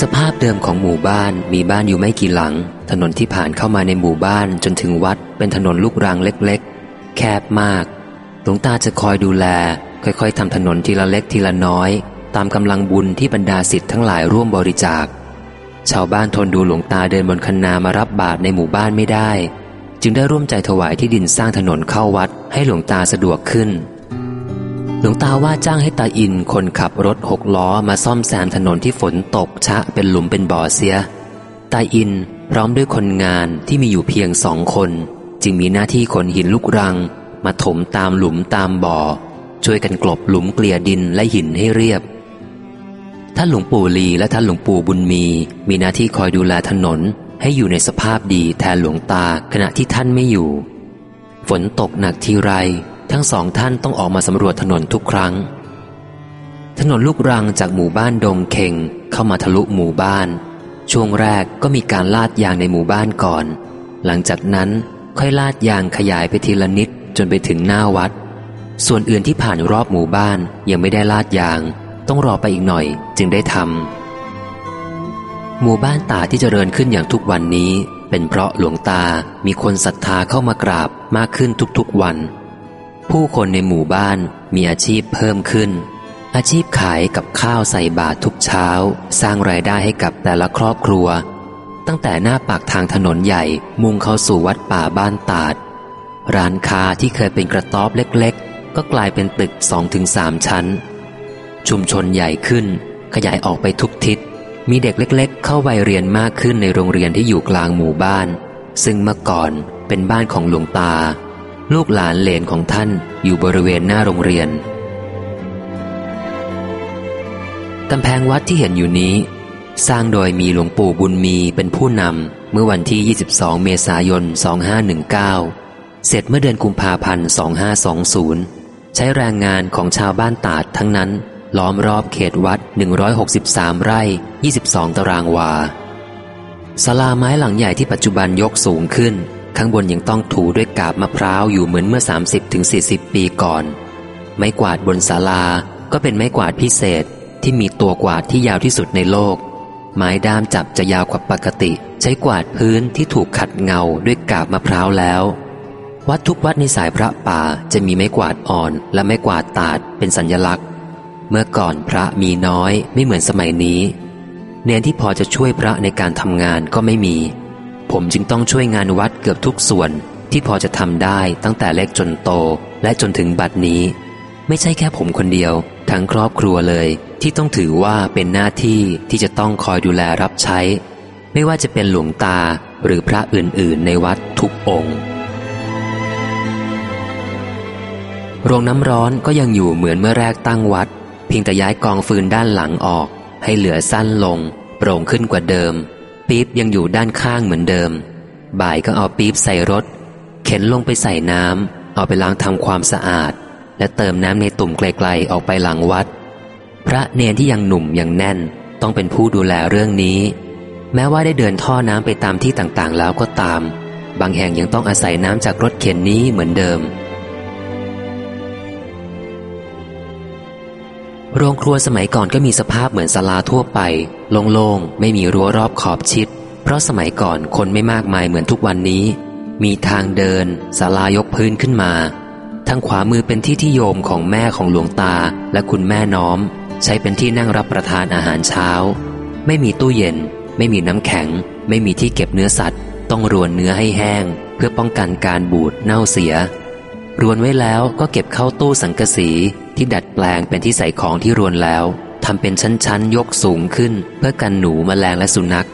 สภาพเดิมของหมู่บ้านมีบ้านอยู่ไม่กี่หลัง ถนนที่ผ่านเข้ามาในหมู่บ้านจนถึงวัดเป็นถนนลูกรังเล็กๆ แคบมากหลวงตาจะคอยดูแล ค่อยๆทำถนนทีละเล็กทีละน้อย ตามกำลังบุญที่บรรดาสิทธิ์ทั้งหลายร่วมบริจาค ชาวบ้านทนดูหลวงตาเดินบนคันนามารับบาตรในหมู่บ้านไม่ได้ จึงได้ร่วมใจถวายที่ดินสร้างถนนเข้าวัดให้หลวงตาสะดวกขึ้น หลวงตาว่าจ้างให้ตาอินคนขับรถหกล้อมาซ่อมแซมถนนที่ฝนตกชะเป็นหลุมเป็นบ่อเสีย ตาอินพร้อมด้วยคนงานที่มีอยู่เพียงสองคน จึงมีหน้าที่ขนหินลูกรัง มาถมตามหลุมตามบ่อ ช่วยกันกลบหลุมเกลี่ยดินและหินให้เรียบ ท่านหลวงปู่ลีและท่านหลวงปู่บุญมี มีหน้าที่คอยดูแลถนนให้อยู่ในสภาพดีแทนหลวงตาขณะที่ท่านไม่อยู่ ฝนตกหนักทีไร ทั้งสองท่านต้องออกมาสำรวจถนนทุกครั้ง ถนนลูกรังจากหมู่บ้านดงเข่งเข้ามาทะลุหมู่บ้าน ช่วงแรกก็มีการลาดยางในหมู่บ้านก่อน หลังจากนั้นค่อยลาดยางขยายไปทีละนิดจนไปถึงหน้าวัด ส่วนอื่นที่ผ่านรอบหมู่บ้านยังไม่ได้ลาดยาง ต้องรอไปอีกหน่อยจึงได้ทำหมู่บ้านตาที่เจริญขึ้นอย่างทุกวันนี้ เป็นเพราะหลวงตามีคนศรัทธาเข้ามากราบมากขึ้นทุกๆวัน ผู้คนในหมู่บ้านมีอาชีพเพิ่มขึ้น อาชีพขายกับข้าวใส่บาตรทุกเช้า สร้างรายได้ให้กับแต่ละครอบครัว ตั้งแต่หน้าปากทางถนนใหญ่มุ่งเข้าสู่วัดป่าบ้านตาด ร้านค้าที่เคยเป็นกระต๊อบเล็กๆ ก็กลายเป็นตึกสองถึงสามชั้น ชุมชนใหญ่ขึ้น ขยายออกไปทุกทิศ มีเด็กเล็ก ๆ เข้าวัยเรียนมากขึ้นในโรงเรียนที่อยู่กลางหมู่บ้าน ซึ่งเมื่อก่อนเป็นบ้านของหลวงตา ลูกหลานเหลนของท่านอยู่บริเวณหน้าโรงเรียนกำแพงวัดที่เห็นอยู่นี้ สร้างโดยมีหลวงปู่บุญมีเป็นผู้นำเมื่อวันที่ 22 เมษายน 2519 เสร็จเมื่อเดือนกุมภาพันธ์ 2520 ใช้แรงงานของชาวบ้านตาดทั้งนั้น ล้อมรอบเขตวัด 163 ไร่ 22 ตารางวาศาลาไม้หลังใหญ่ที่ปัจจุบันยกสูงขึ้น ข้างบนยังต้องถูด้วยกาบมะพร้าวอยู่เหมือนเมื่อ 30-40 ปีก่อน ไม้กวาดบนศาลาก็เป็นไม้กวาดพิเศษที่มีตัวกวาดที่ยาวที่สุดในโลก ไม้ด้ามจับจะยาวกว่าปกติ ใช้กวาดพื้นที่ถูกขัดเงาด้วยกาบมะพร้าวแล้ว วัดทุกวัดในสายพระป่าจะมีไม้กวาดอ่อนและไม้กวาดตาดเป็นสัญญลักษณ์ เมื่อก่อนพระมีน้อยไม่เหมือนสมัยนี้ เนนที่พอจะช่วยพระในการทำงานก็ไม่มี ผมจึงต้องช่วยงานวัดเกือบทุกส่วนที่พอจะทำได้ตั้งแต่เล็กจนโตและจนถึงบัดนี้ ไม่ใช่แค่ผมคนเดียว ทั้งครอบครัวเลยที่ต้องถือว่าเป็นหน้าที่ที่จะต้องคอยดูแลรับใช้ ไม่ว่าจะเป็นหลวงตาหรือพระอื่นๆ ในวัดทุกองค์ โรงน้ำร้อนก็ยังอยู่เหมือนเมื่อแรกตั้งวัด เพียงแต่ย้ายกองฟืนด้านหลังออก ให้เหลือสั้นลง โปร่งขึ้นกว่าเดิม ปี๊บยังอยู่ด้านข้างเหมือนเดิม บ่ายก็เอาปี๊บใส่รถ เข็นลงไปใส่น้ำเอาไปล้างทำความสะอาด และเติมน้ำในตุ่มไกลๆออกไปหลังวัด พระเนรที่ยังหนุ่มยังแน่น ต้องเป็นผู้ดูแลเรื่องนี้ แม้ว่าได้เดินท่อน้ำไปตามที่ต่างๆแล้วก็ตาม บางแห่งยังต้องอาศัยน้ำจากรถเข็นนี้เหมือนเดิม โรงครัวสมัยก่อนก็มีสภาพเหมือนศาลาทั่วไป โล่งๆ ไม่มีรั้วรอบขอบชิด เพราะสมัยก่อนคนไม่มากมายเหมือนทุกวันนี้ มีทางเดินศาลายกพื้นขึ้นมา ทางขวามือเป็นที่ที่โยมของแม่ของหลวงตาและคุณแม่น้อม ใช้เป็นที่นั่งรับประทานอาหารเช้า ไม่มีตู้เย็น ไม่มีน้ำแข็ง ไม่มีที่เก็บเนื้อสัตว์ ต้องรวนเนื้อให้แห้ง เพื่อป้องกันการบูดเน่าเสีย รวนไว้แล้วก็เก็บเข้าตู้สังกะสี ที่ดัดแปลงเป็นที่ใส่ของที่รวนแล้วทำเป็นชั้นๆ ยกสูงขึ้น เพื่อกันหนูมแมลงและสุนัข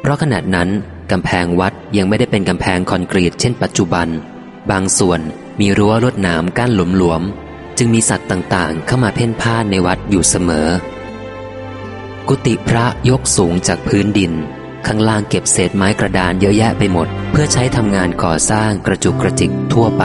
เพราะขนาดนั้นกำแพงวัดยังไม่ได้เป็นกำแพงคอนกรีตเช่นปัจจุบัน บางส่วนมีรั้วลวดหนามกั้นหลวมๆ จึงมีสัตว์ต่างๆ เข้ามาเพ่นพ่านในวัดอยู่เสมอ กุฏิพระยกสูงจากพื้นดิน ข้างล่างเก็บเศษไม้กระดานเยอะแยะไปหมด เพื่อใช้ทำงานก่อสร้างกระจุกกระจิกทั่วไป